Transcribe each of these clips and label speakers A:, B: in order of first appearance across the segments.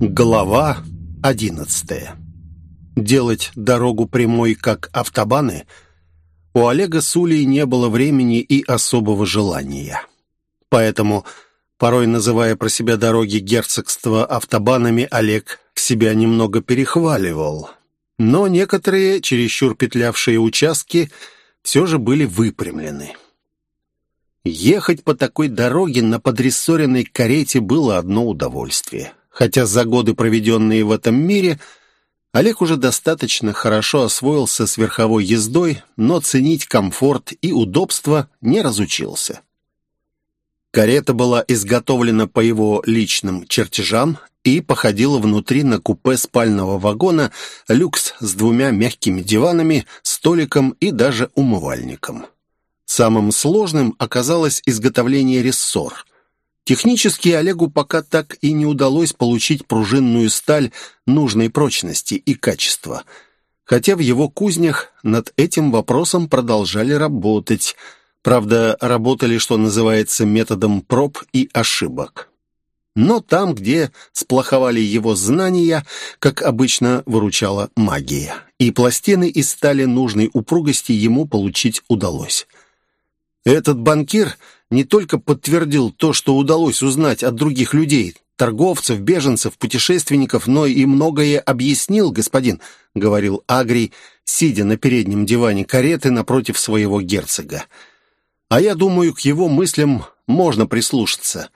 A: Глава одиннадцатая. Делать дорогу прямой, как автобаны, у Олега Сулей не было времени и особого желания. Поэтому, порой называя про себя дороги герцогства автобанами, Олег себя немного перехваливал. Но некоторые, чересчур петлявшие участки, все же были выпрямлены. Ехать по такой дороге на подрессоренной карете было одно удовольствие. Хотя за годы, проведенные в этом мире, Олег уже достаточно хорошо освоился с верховой ездой, но ценить комфорт и удобство не разучился. Карета была изготовлена по его личным чертежам и походила внутри на купе спального вагона люкс с двумя мягкими диванами, столиком и даже умывальником. Самым сложным оказалось изготовление рессор. Технически Олегу пока так и не удалось получить пружинную сталь нужной прочности и качества. Хотя в его кузнях над этим вопросом продолжали работать. Правда, работали, что называется, методом проб и ошибок. Но там, где сплоховали его знания, как обычно, выручала магия. И пластины из стали нужной упругости ему получить удалось. Этот банкир не только подтвердил то, что удалось узнать от других людей, торговцев, беженцев, путешественников, но и многое объяснил, господин, — говорил Агрий, сидя на переднем диване кареты напротив своего герцога. А я думаю, к его мыслям можно прислушаться.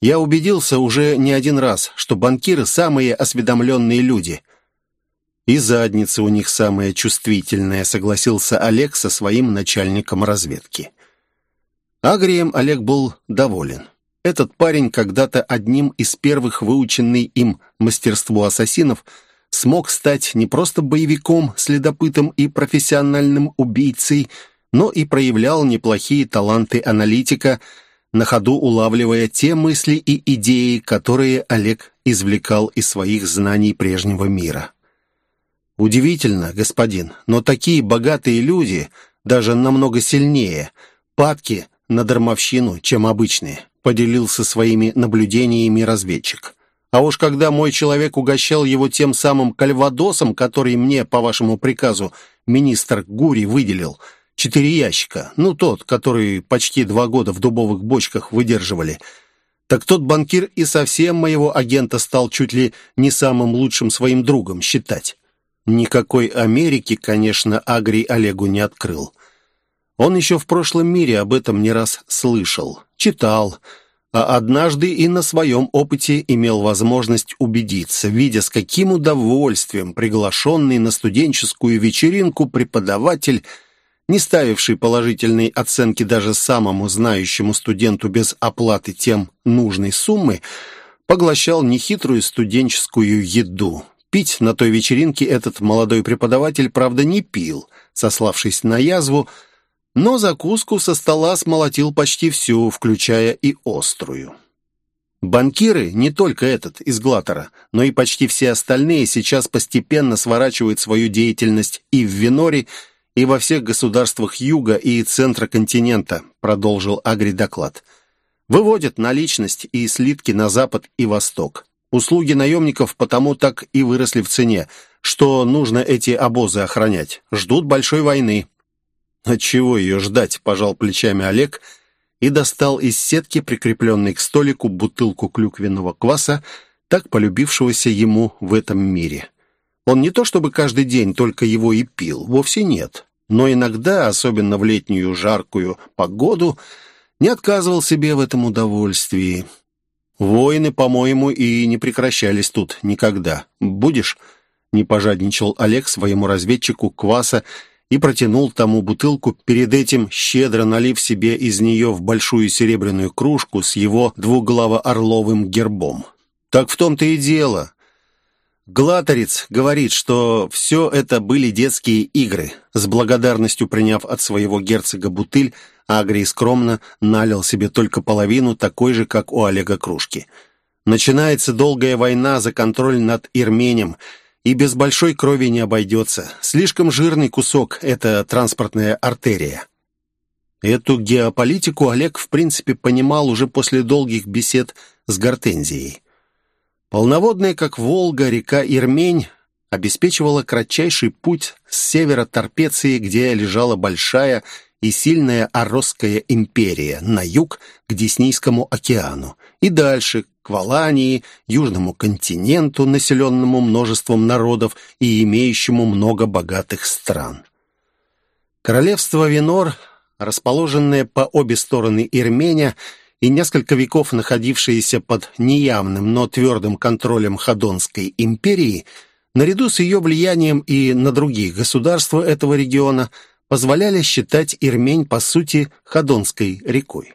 A: Я убедился уже не один раз, что банкиры — самые осведомленные люди. И задница у них самая чувствительная, согласился Олег со своим начальником разведки. Агрием Олег был доволен. Этот парень, когда-то одним из первых выученный им мастерству ассасинов, смог стать не просто боевиком, следопытом и профессиональным убийцей, но и проявлял неплохие таланты аналитика, на ходу улавливая те мысли и идеи, которые Олег извлекал из своих знаний прежнего мира. Удивительно, господин, но такие богатые люди, даже намного сильнее, падки на дармовщину, чем обычные, поделился своими наблюдениями разведчик. А уж когда мой человек угощал его тем самым кальвадосом, который мне, по вашему приказу, министр Гури выделил, четыре ящика, ну тот, который почти два года в дубовых бочках выдерживали, так тот банкир и совсем моего агента стал чуть ли не самым лучшим своим другом считать. Никакой Америки, конечно, Агрий Олегу не открыл. Он еще в прошлом мире об этом не раз слышал, читал, а однажды и на своем опыте имел возможность убедиться, видя, с каким удовольствием приглашенный на студенческую вечеринку преподаватель, не ставивший положительной оценки даже самому знающему студенту без оплаты тем нужной суммы, поглощал нехитрую студенческую еду. Пить на той вечеринке этот молодой преподаватель, правда, не пил, сославшись на язву, но закуску со стола смолотил почти всю, включая и острую. Банкиры, не только этот из Глатора, но и почти все остальные сейчас постепенно сворачивают свою деятельность и в Веноре, и во всех государствах Юга и Центра континента, продолжил Агри доклад. Выводят наличность и слитки на Запад и Восток. Услуги наемников потому так и выросли в цене, что нужно эти обозы охранять. Ждут большой войны. «Отчего ее ждать?» – пожал плечами Олег и достал из сетки, прикрепленной к столику, бутылку клюквенного кваса, так полюбившегося ему в этом мире. Он не то чтобы каждый день только его и пил, вовсе нет, но иногда, особенно в летнюю жаркую погоду, не отказывал себе в этом удовольствии. Войны, по-моему, и не прекращались тут никогда. «Будешь?» — не пожадничал Олег своему разведчику кваса и протянул тому бутылку, перед этим щедро налив себе из нее в большую серебряную кружку с его двуглаво-орловым гербом. «Так в том-то и дело. Глаторец говорит, что все это были детские игры. С благодарностью приняв от своего герцога бутыль, Агрий скромно налил себе только половину, такой же, как у Олега кружки. Начинается долгая война за контроль над Ирменем — и без большой крови не обойдется. Слишком жирный кусок — это транспортная артерия. Эту геополитику Олег, в принципе, понимал уже после долгих бесед с Гортензией. Полноводная, как Волга, река Ирмень обеспечивала кратчайший путь с севера Торпеции, где лежала большая и сильная Оросская империя, на юг к Деснийскому океану, и дальше к Валании, южному континенту, населенному множеством народов и имеющему много богатых стран. Королевство Винор, расположенное по обе стороны Ирменя и несколько веков находившееся под неявным, но твердым контролем Ходонской империи, наряду с ее влиянием и на другие государства этого региона, позволяли считать Ирмень, по сути, Ходонской рекой.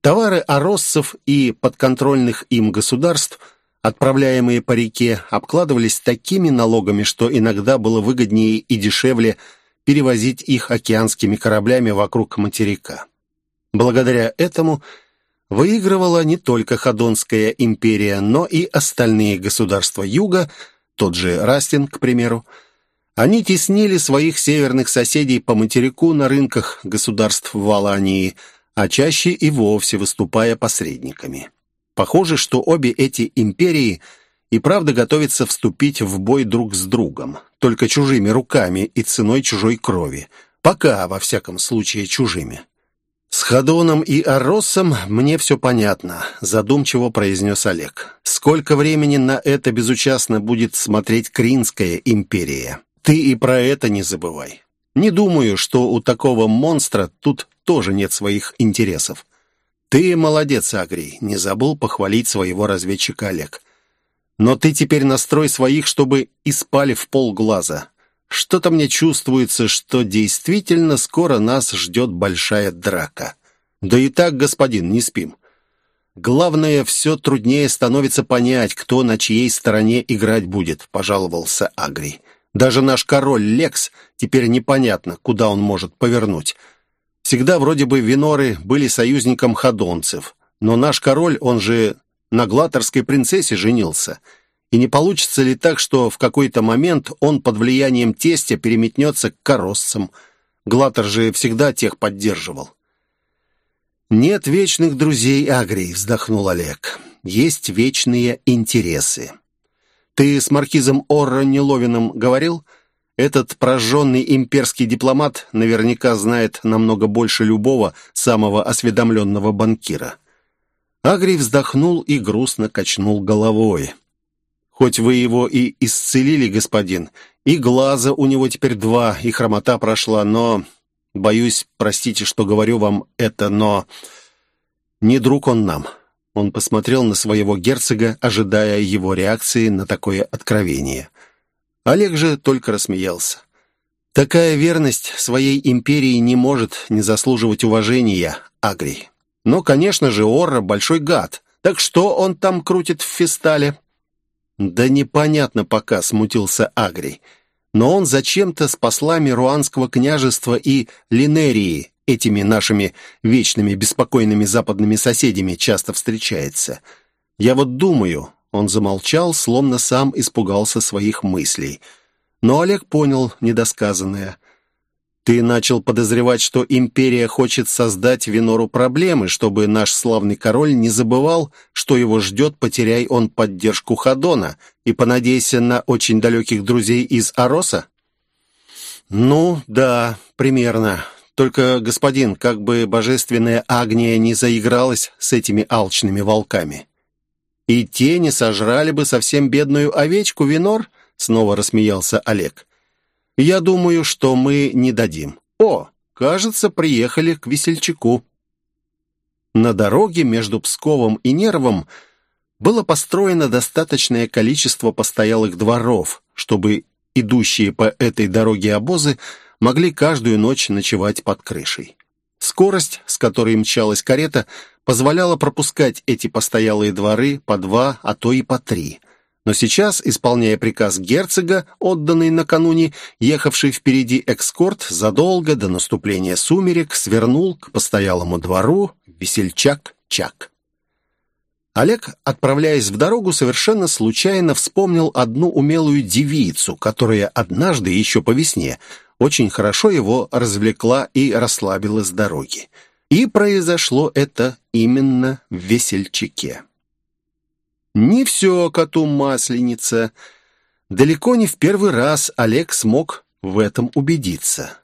A: Товары ороссов и подконтрольных им государств, отправляемые по реке, обкладывались такими налогами, что иногда было выгоднее и дешевле перевозить их океанскими кораблями вокруг материка. Благодаря этому выигрывала не только Ходонская империя, но и остальные государства Юга, тот же Растин, к примеру. Они теснили своих северных соседей по материку на рынках государств Валании – а чаще и вовсе выступая посредниками. Похоже, что обе эти империи и правда готовятся вступить в бой друг с другом, только чужими руками и ценой чужой крови. Пока, во всяком случае, чужими. «С Хадоном и Аросом мне все понятно», — задумчиво произнес Олег. «Сколько времени на это безучастно будет смотреть Кринская империя? Ты и про это не забывай. Не думаю, что у такого монстра тут тоже нет своих интересов. Ты молодец, Агрий, не забыл похвалить своего разведчика Олег. Но ты теперь настрой своих, чтобы и спали в полглаза. Что-то мне чувствуется, что действительно скоро нас ждет большая драка. Да и так, господин, не спим. Главное, все труднее становится понять, кто на чьей стороне играть будет, пожаловался Агрий. Даже наш король Лекс теперь непонятно, куда он может повернуть. Всегда вроде бы Виноры были союзником ходонцев, но наш король, он же на глаторской принцессе женился. И не получится ли так, что в какой-то момент он под влиянием тестя переметнется к короссам? Глатор же всегда тех поддерживал. «Нет вечных друзей, Агрий», — вздохнул Олег. «Есть вечные интересы». «Ты с маркизом Орро Неловиным говорил?» Этот прожженный имперский дипломат наверняка знает намного больше любого самого осведомленного банкира. Агрий вздохнул и грустно качнул головой. «Хоть вы его и исцелили, господин, и глаза у него теперь два, и хромота прошла, но... Боюсь, простите, что говорю вам это, но... Не друг он нам». Он посмотрел на своего герцога, ожидая его реакции на такое откровение. Олег же только рассмеялся. Такая верность своей империи не может не заслуживать уважения, Агрий. Но, конечно же, Орра — большой гад. Так что он там крутит в фестале? Да непонятно пока, смутился Агрий. Но он зачем-то с послами Руанского княжества и Линерии, этими нашими вечными беспокойными западными соседями, часто встречается. Я вот думаю, он замолчал, словно сам испугался своих мыслей. Но Олег понял недосказанное. «Ты начал подозревать, что империя хочет создать Винору проблемы, чтобы наш славный король не забывал, что его ждет, потеряй он поддержку Хадона, и понадейся на очень далеких друзей из Ароса?» «Ну, да, примерно. Только, господин, как бы божественная Агния не заигралась с этими алчными волками». «И те не сожрали бы совсем бедную овечку, Винор?» Снова рассмеялся Олег. «Я думаю, что мы не дадим. О, кажется, приехали к весельчаку». На дороге между Псковом и Нервом было построено достаточное количество постоялых дворов, чтобы идущие по этой дороге обозы могли каждую ночь ночевать под крышей. Скорость, с которой мчалась карета, позволяла пропускать эти постоялые дворы по два, а то и по три. Но сейчас, исполняя приказ герцога, отданный накануне, ехавший впереди экскорт задолго до наступления сумерек свернул к постоялому двору весельчак-чак. Олег, отправляясь в дорогу, совершенно случайно вспомнил одну умелую девицу, которая однажды, еще по весне, очень хорошо его развлекла и расслабила с дороги. И произошло это именно в весельчаке. Не все коту масленица. Далеко не в первый раз Олег смог в этом убедиться.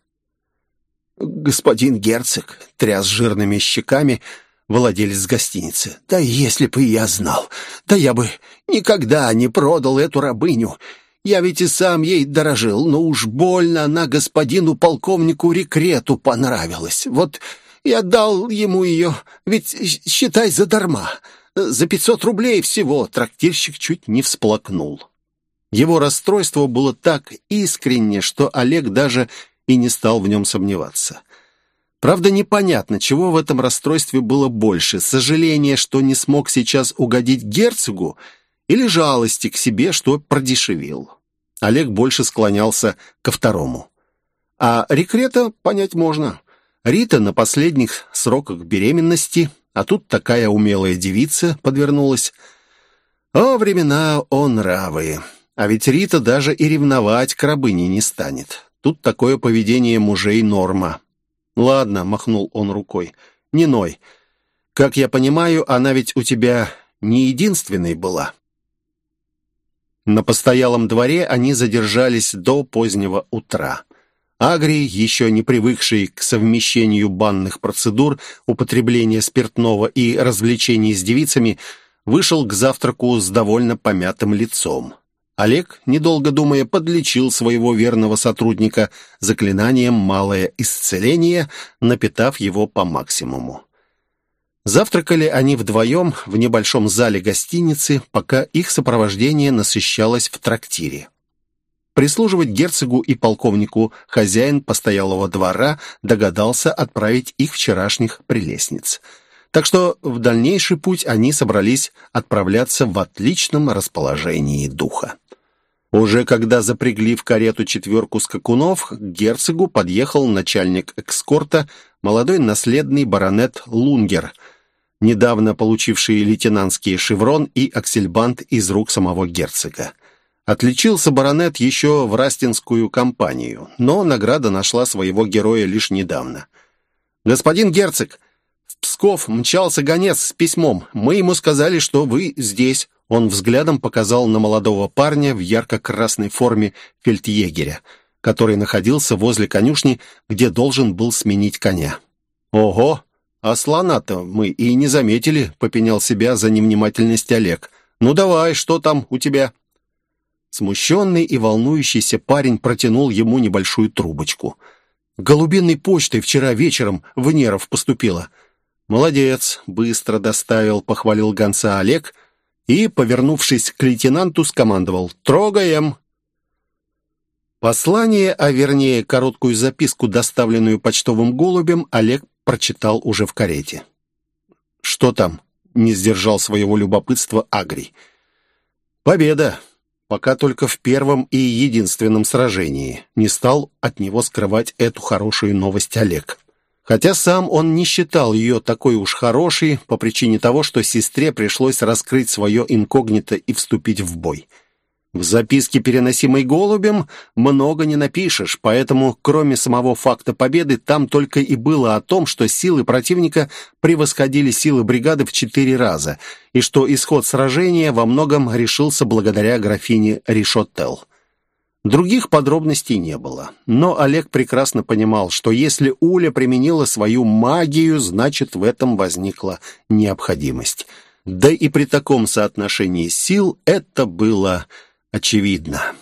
A: «Господин герцог», — тряс жирными щеками, владелец гостиницы, «да если бы я знал, да я бы никогда не продал эту рабыню. Я ведь и сам ей дорожил, но уж больно она господину полковнику Рекрету понравилась. Вот я дал ему ее, ведь считай задарма. За пятьсот рублей всего трактирщик чуть не всплакнул. Его расстройство было так искренне, что Олег даже и не стал в нем сомневаться. Правда, непонятно, чего в этом расстройстве было больше. Сожаление, что не смог сейчас угодить герцогу, или жалости к себе, что продешевил. Олег больше склонялся ко второму. А рекрета понять можно. Рита на последних сроках беременности, а тут такая умелая девица подвернулась. О, времена о нравы. А ведь Рита даже и ревновать к рабыне не станет. Тут такое поведение мужей норма. «Ладно», — махнул он рукой, — «не ной. Как я понимаю, она ведь у тебя не единственной была». На постоялом дворе они задержались до позднего утра. Агрий, еще не привыкший к совмещению банных процедур, употребления спиртного и развлечений с девицами, вышел к завтраку с довольно помятым лицом. Олег, недолго думая, подлечил своего верного сотрудника заклинанием «Малое исцеление», напитав его по максимуму. Завтракали они вдвоем в небольшом зале гостиницы, пока их сопровождение насыщалось в трактире. Прислуживать герцогу и полковнику хозяин постоялого двора догадался отправить их вчерашних прелестниц. Так что в дальнейший путь они собрались отправляться в отличном расположении духа. Уже когда запрягли в карету четверку скакунов, к герцогу подъехал начальник экскорта, молодой наследный баронет Лунгер, недавно получивший лейтенантский шеврон и аксельбант из рук самого герцога. Отличился баронет еще в Растинскую кампанию, но награда нашла своего героя лишь недавно. «Господин герцог, в Псков мчался гонец с письмом. Мы ему сказали, что вы здесь». Он взглядом показал на молодого парня в ярко-красной форме фельдъегеря, который находился возле конюшни, где должен был сменить коня. «Ого! А слона-то мы и не заметили», — попенял себя за невнимательность Олег. «Ну давай, что там у тебя?» Смущенный и волнующийся парень протянул ему небольшую трубочку. «Голубиной почтой вчера вечером в Неров поступила». «Молодец, быстро доставил», — похвалил гонца Олег и, повернувшись к лейтенанту, скомандовал «Трогаем!». Послание, а вернее короткую записку, доставленную почтовым голубем, Олег прочитал уже в карете. «Что там?» — не сдержал своего любопытства Агрий. «Победа! пока только в первом и единственном сражении. Не стал от него скрывать эту хорошую новость Олег. Хотя сам он не считал ее такой уж хорошей по причине того, что сестре пришлось раскрыть свое инкогнито и вступить в бой. В записке, переносимой голубем, много не напишешь, поэтому, кроме самого факта победы, там только и было о том, что силы противника превосходили силы бригады в четыре раза, и что исход сражения во многом решился благодаря графине Ришоттел. Других подробностей не было, но Олег прекрасно понимал, что если Уля применила свою магию, значит, в этом возникла необходимость. Да и при таком соотношении сил это было очевидно.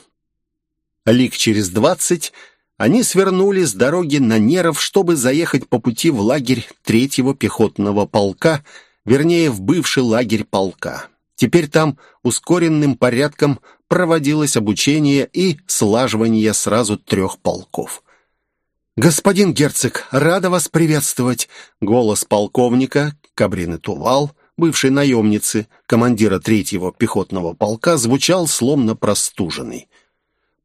A: Лик через двадцать они свернули с дороги на Неров, чтобы заехать по пути в лагерь третьего пехотного полка, вернее, в бывший лагерь полка. Теперь там ускоренным порядком проводилось обучение и слаживание сразу трех полков. «Господин герцог, рада вас приветствовать!» Голос полковника Кабрины Тувал бывшей наемницы, командира третьего пехотного полка, звучал словно простуженный.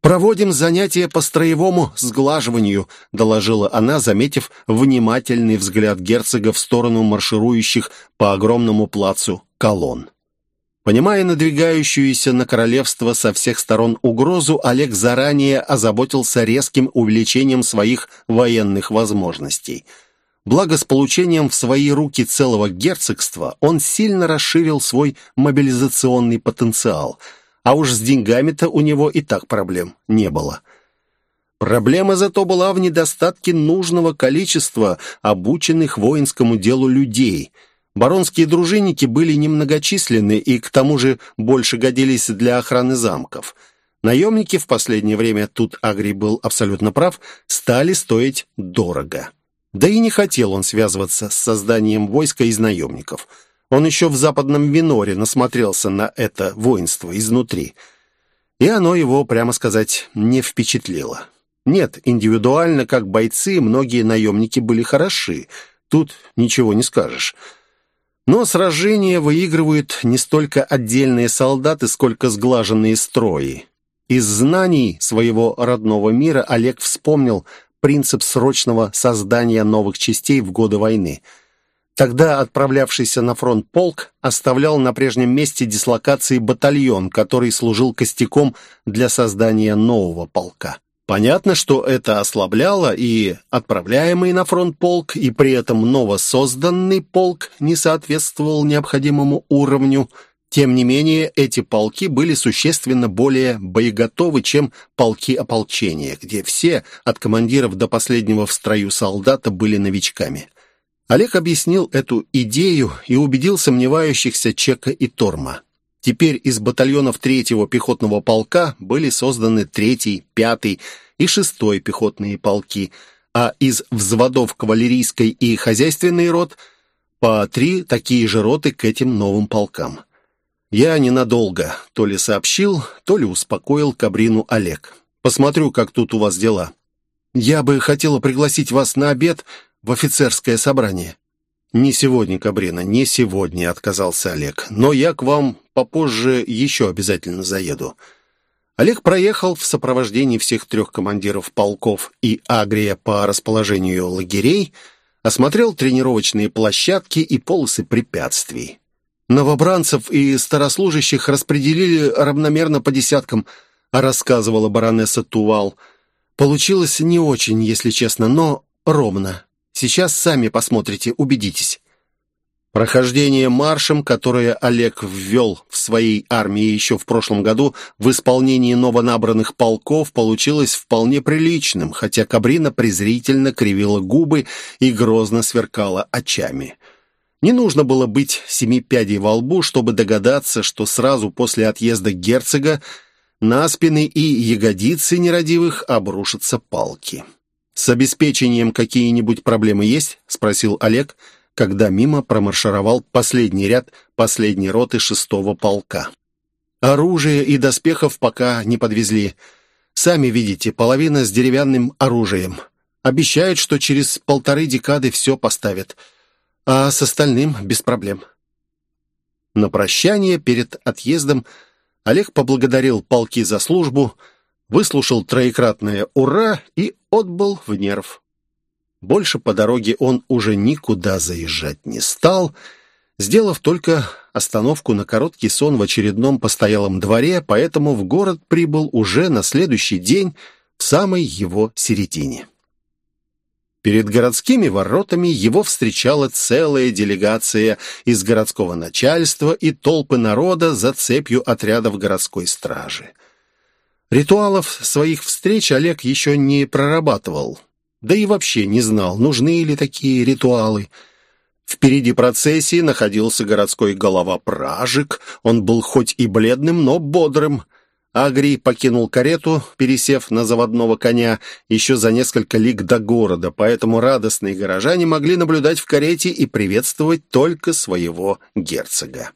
A: «Проводим занятия по строевому сглаживанию», — доложила она, заметив внимательный взгляд герцога в сторону марширующих по огромному плацу колонн. Понимая надвигающуюся на королевство со всех сторон угрозу, Олег заранее озаботился резким увеличением своих военных возможностей — Благо, с получением в свои руки целого герцогства он сильно расширил свой мобилизационный потенциал, а уж с деньгами-то у него и так проблем не было. Проблема зато была в недостатке нужного количества обученных воинскому делу людей. Баронские дружинники были немногочисленны и к тому же больше годились для охраны замков. Наемники в последнее время, тут Агрий был абсолютно прав, стали стоить дорого. Да и не хотел он связываться с созданием войска из наемников. Он еще в западном Виноре насмотрелся на это воинство изнутри. И оно его, прямо сказать, не впечатлило. Нет, индивидуально, как бойцы, многие наемники были хороши. Тут ничего не скажешь. Но сражения выигрывают не столько отдельные солдаты, сколько сглаженные строи. Из знаний своего родного мира Олег вспомнил – принцип срочного создания новых частей в годы войны. Тогда отправлявшийся на фронт полк оставлял на прежнем месте дислокации батальон, который служил костяком для создания нового полка. Понятно, что это ослабляло и отправляемый на фронт полк, и при этом новосозданный полк не соответствовал необходимому уровню – тем не менее, эти полки были существенно более боеготовы, чем полки ополчения, где все, от командиров до последнего в строю солдата, были новичками. Олег объяснил эту идею и убедил сомневающихся Чека и Торма. Теперь из батальонов третьего пехотного полка были созданы третий, пятый и шестой пехотные полки, а из взводов кавалерийской и хозяйственной рот по три такие же роты к этим новым полкам. Я ненадолго то ли сообщил, то ли успокоил Кабрину Олег. Посмотрю, как тут у вас дела. Я бы хотела пригласить вас на обед в офицерское собрание. «Не сегодня, Кабрина, не сегодня», — отказался Олег. «Но я к вам попозже еще обязательно заеду». Олег проехал в сопровождении всех трех командиров полков и Агрия по расположению лагерей, осмотрел тренировочные площадки и полосы препятствий. Новобранцев и старослужащих распределили равномерно по десяткам, рассказывала баронесса Тувал. Получилось не очень, если честно, но ровно. Сейчас сами посмотрите, убедитесь. Прохождение маршем, которое Олег ввел в своей армии еще в прошлом году, в исполнении новонабранных полков получилось вполне приличным, хотя Кабрина презрительно кривила губы и грозно сверкала очами. Не нужно было быть семи пядей во лбу, чтобы догадаться, что сразу после отъезда герцога на спины и ягодицы нерадивых обрушатся палки. «С обеспечением какие-нибудь проблемы есть?» — спросил Олег, когда мимо промаршировал последний ряд последней роты шестого полка. «Оружие и доспехов пока не подвезли. Сами видите, половина с деревянным оружием. Обещают, что через полторы декады все поставят» а с остальным без проблем. На прощание перед отъездом Олег поблагодарил полки за службу, выслушал троекратное «Ура!» и отбыл в нерв. Больше по дороге он уже никуда заезжать не стал, сделав только остановку на короткий сон в очередном постоялом дворе, поэтому в город прибыл уже на следующий день в самой его середине. Перед городскими воротами его встречала целая делегация из городского начальства и толпы народа за цепью отрядов городской стражи. Ритуалов своих встреч Олег еще не прорабатывал, да и вообще не знал, нужны ли такие ритуалы. Впереди процессии находился городской голова Пражик, он был хоть и бледным, но бодрым – Агрий покинул карету, пересев на заводного коня еще за несколько лиг до города, поэтому радостные горожане могли наблюдать в карете и приветствовать только своего герцога.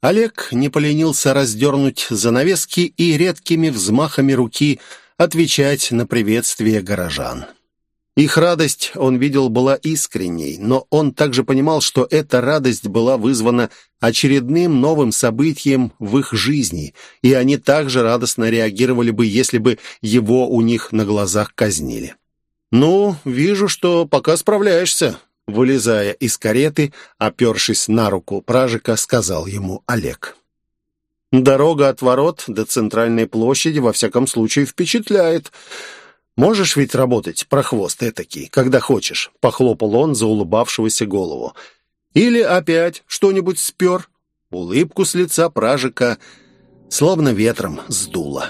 A: Олег не поленился раздернуть занавески и редкими взмахами руки отвечать на приветствие горожан. Их радость, он видел, была искренней, но он также понимал, что эта радость была вызвана очередным новым событием в их жизни, и они также радостно реагировали бы, если бы его у них на глазах казнили. «Ну, вижу, что пока справляешься», — вылезая из кареты, опершись на руку пражика, сказал ему Олег. «Дорога от ворот до центральной площади во всяком случае впечатляет». Можешь ведь работать, прохвост этакий, когда хочешь», — похлопал он за улыбавшегося голову. «Или опять что-нибудь спер?» Улыбку с лица пражика словно ветром сдуло.